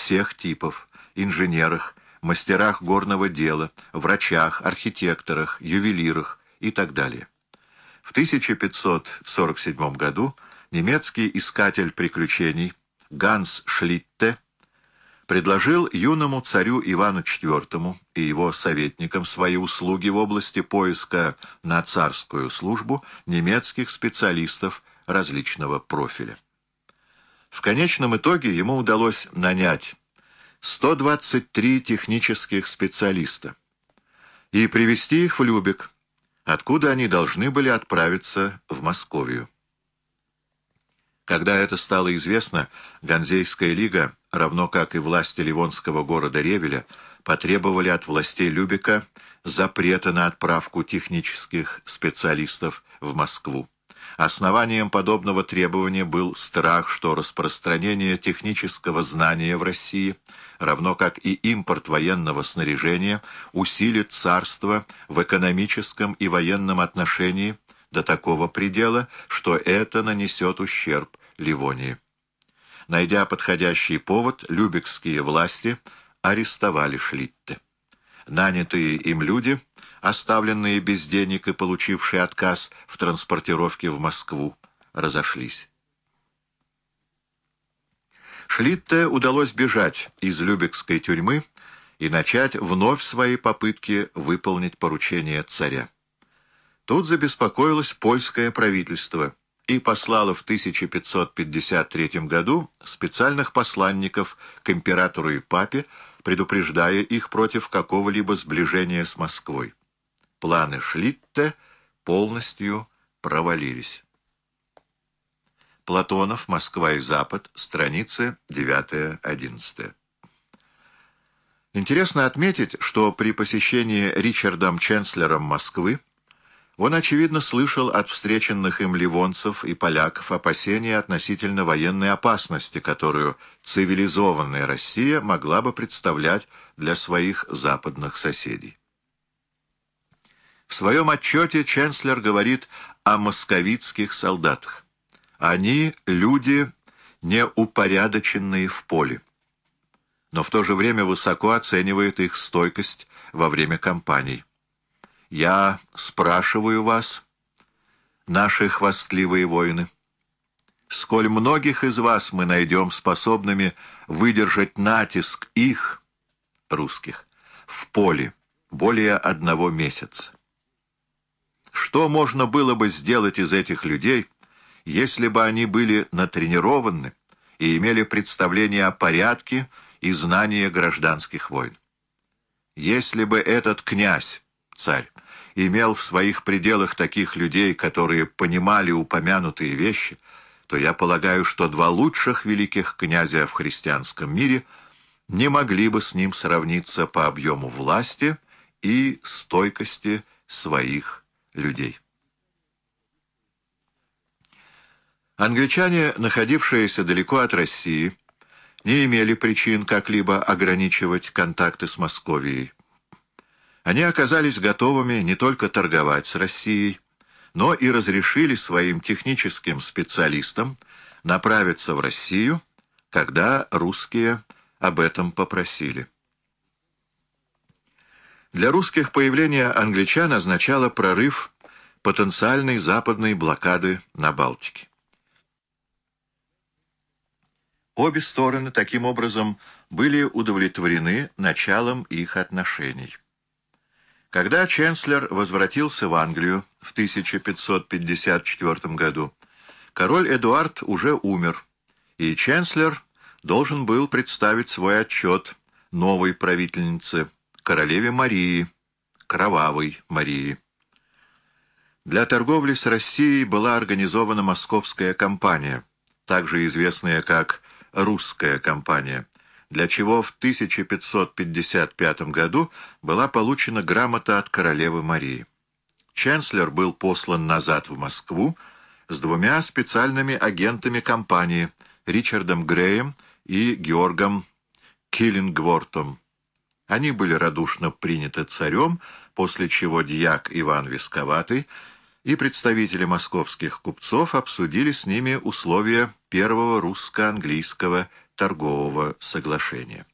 всех типов, инженерах, мастерах горного дела, врачах, архитекторах, ювелирах и так далее. В 1547 году немецкий искатель приключений Ганс Шлитте предложил юному царю Ивану IV и его советникам свои услуги в области поиска на царскую службу немецких специалистов различного профиля. В конечном итоге ему удалось нанять 123 технических специалиста и привести их в Любек, откуда они должны были отправиться в Московию. Когда это стало известно, Ганзейская лига, равно как и власти ливонского города Ревеля, потребовали от властей Любека запрета на отправку технических специалистов в Москву. Основанием подобного требования был страх, что распространение технического знания в России, равно как и импорт военного снаряжения, усилит царство в экономическом и военном отношении до такого предела, что это нанесет ущерб Ливонии. Найдя подходящий повод, любекские власти арестовали Шлитте. Нанятые им люди – оставленные без денег и получившие отказ в транспортировке в Москву, разошлись. Шлитте удалось бежать из Любекской тюрьмы и начать вновь свои попытки выполнить поручение царя. Тут забеспокоилось польское правительство и послало в 1553 году специальных посланников к императору и папе, предупреждая их против какого-либо сближения с Москвой планы Шлитте полностью провалились. Платонов, Москва и Запад, страницы 9-11. Интересно отметить, что при посещении Ричардом Ченслером Москвы он, очевидно, слышал от встреченных им ливонцев и поляков опасения относительно военной опасности, которую цивилизованная Россия могла бы представлять для своих западных соседей. В своем отчете Ченслер говорит о московитских солдатах. Они — люди, неупорядоченные в поле. Но в то же время высоко оценивает их стойкость во время кампаний. Я спрашиваю вас, наши хвастливые воины, сколь многих из вас мы найдем способными выдержать натиск их, русских, в поле более одного месяца? Что можно было бы сделать из этих людей, если бы они были натренированы и имели представление о порядке и знание гражданских войн? Если бы этот князь, царь, имел в своих пределах таких людей, которые понимали упомянутые вещи, то я полагаю, что два лучших великих князя в христианском мире не могли бы с ним сравниться по объему власти и стойкости своих людей. Англичане, находившиеся далеко от России, не имели причин как-либо ограничивать контакты с Московией. Они оказались готовыми не только торговать с Россией, но и разрешили своим техническим специалистам направиться в Россию, когда русские об этом попросили. Для русских появление англичан означало прорыв потенциальной западной блокады на Балтике. Обе стороны таким образом были удовлетворены началом их отношений. Когда Ченслер возвратился в Англию в 1554 году, король Эдуард уже умер, и Ченслер должен был представить свой отчет новой правительнице королеве Марии, Кровавой Марии. Для торговли с Россией была организована московская компания, также известная как «Русская компания», для чего в 1555 году была получена грамота от королевы Марии. Ченслер был послан назад в Москву с двумя специальными агентами компании Ричардом Греем и Георгом Киллингвортом. Они были радушно приняты царем, после чего дьяк Иван Висковатый и представители московских купцов обсудили с ними условия первого русско-английского торгового соглашения.